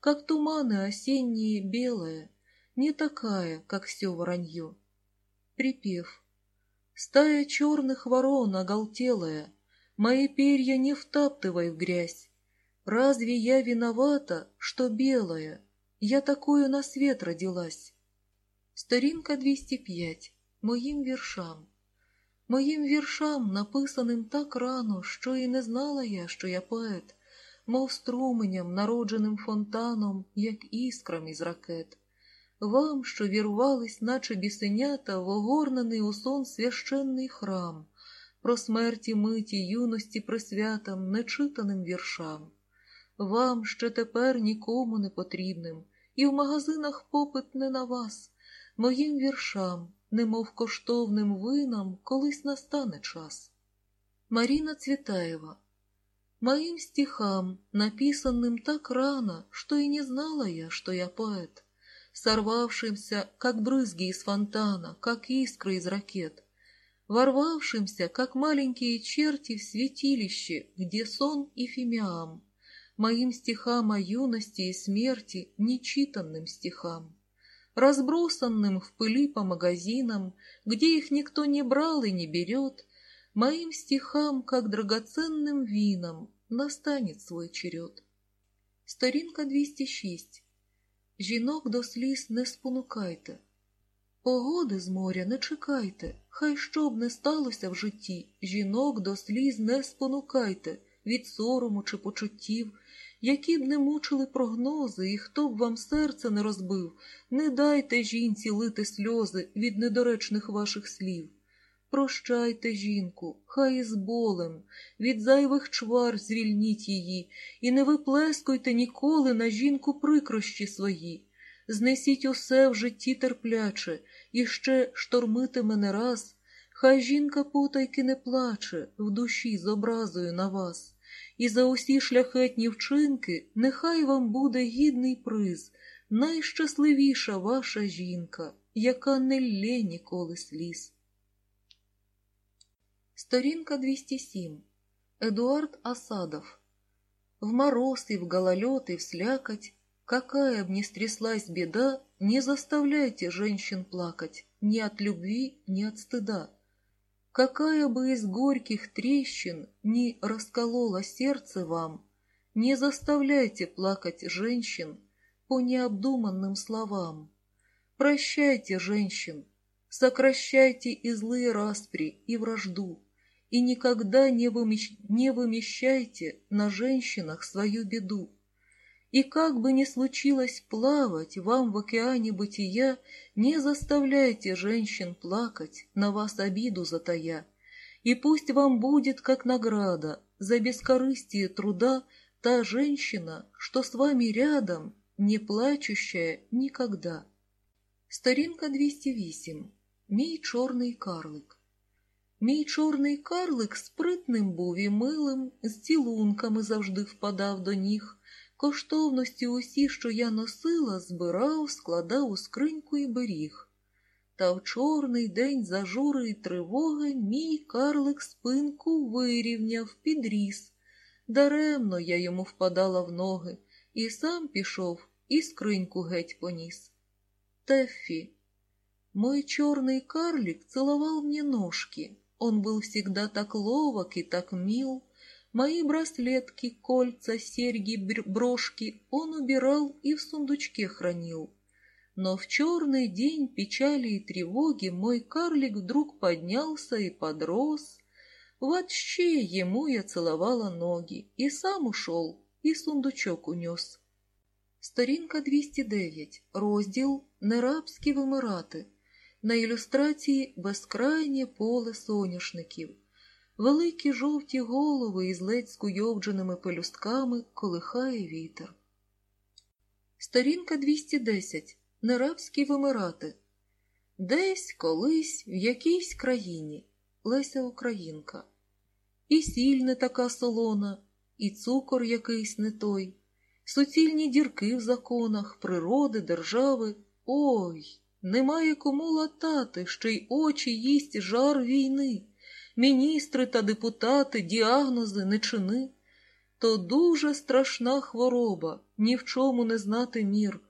как туманы осенние белая, не такая, как все воронье. Припев. Стая черных ворон оголтелая, мои перья не втаптывай в грязь. Разве я виновата, что белая? Я такую на свет родилась. Сторінка 205. Моїм віршам. Моїм віршам, написаним так рано, що і не знала я, що я поет, Мов струменям, народженим фонтаном, як іскрам із ракет. Вам, що вірвались, наче бісенята, в огорнений у сон священний храм, про смерті миті юності присвятам, нечитаним віршам. Вам, що тепер нікому не потрібним, і в магазинах попит не на вас, моїм віршам, немов коштовним винам, колись настане час. Марина Цветаева Моим стихам, написанным так рано, что и не знала я, что я поэт, сорвавшимся, как брызги из фонтана, как искры из ракет, ворвавшимся, как маленькие черти в святилище, где сон и фимиам, моим стихам о юности и смерти, нечитанным стихам, разбросанным в пыли по магазинам, где их никто не брал и не берет, моим стихам, как драгоценным винам, настанет свой черед. Сторінка 206. Жінок до сліз не спонукайте. Погоди з моря не чекайте, хай що б не сталося в житті, жінок до сліз не спонукайте від сорому чи почуттів, які б не мучили прогнози, і хто б вам серце не розбив, не дайте жінці лити сльози від недоречних ваших слів. Прощайте, жінку, хай із болем, від зайвих чвар звільніть її, і не виплескуйте ніколи на жінку прикрощі свої. Знесіть усе в житті терпляче, і ще штормитиме не раз. Хай жінка потайки не плаче в душі з образою на вас, і за усі шляхетні вчинки нехай вам буде гідний приз, найщасливіша ваша жінка, яка не лє ніколи сліз. Сторінка 207. Эдуард Асадов. В мороз и в гололед и в слякоть, какая б ни стряслась беда, не заставляйте женщин плакать ни от любви, ни от стыда. Какая бы из горьких трещин ни расколола сердце вам, не заставляйте плакать женщин по необдуманным словам. Прощайте женщин, сокращайте и злые распри, и вражду, и никогда не, вымещ... не вымещайте на женщинах свою беду. И как бы ни случилось плавать вам в океане бытия, не заставляйте женщин плакать, на вас обиду затая. И пусть вам будет как награда за бескорыстие труда та женщина, что с вами рядом, не плачущая никогда. Сторінка 208. Мій чорний карлик. Мій чорний карлик спритним був і милим, з цілунками завжди впадав до ніг. Коштовності усі, що я носила, збирав, складав у скриньку і беріг. Та в чорний день зажури й тривоги мій карлик спинку вирівняв, підріс. Даремно я йому впадала в ноги, і сам пішов, і скриньку геть поніс. Теффи. Мой черный карлик целовал мне ножки. Он был всегда так ловок и так мил. Мои браслетки, кольца, серьги, брошки он убирал и в сундучке хранил. Но в черный день печали и тревоги мой карлик вдруг поднялся и подрос. Вообще ему я целовала ноги, и сам ушел, и сундучок унес. Сторінка 209. Розділ Нерабські вимирати. На ілюстрації безкрайнє поле соняшників, великі жовті голови із ледь скуйовдженими пелюстками колихає вітер. Сторінка 210. Нерабські вимирати. Десь колись в якійсь країні Леся Українка. І сіль не така солона, і цукор якийсь не той, суцільні дірки в законах, природи, держави. Ой! Немає кому латати, ще й очі їсть жар війни, міністри та депутати, діагнози, не чини. то дуже страшна хвороба, ні в чому не знати мір,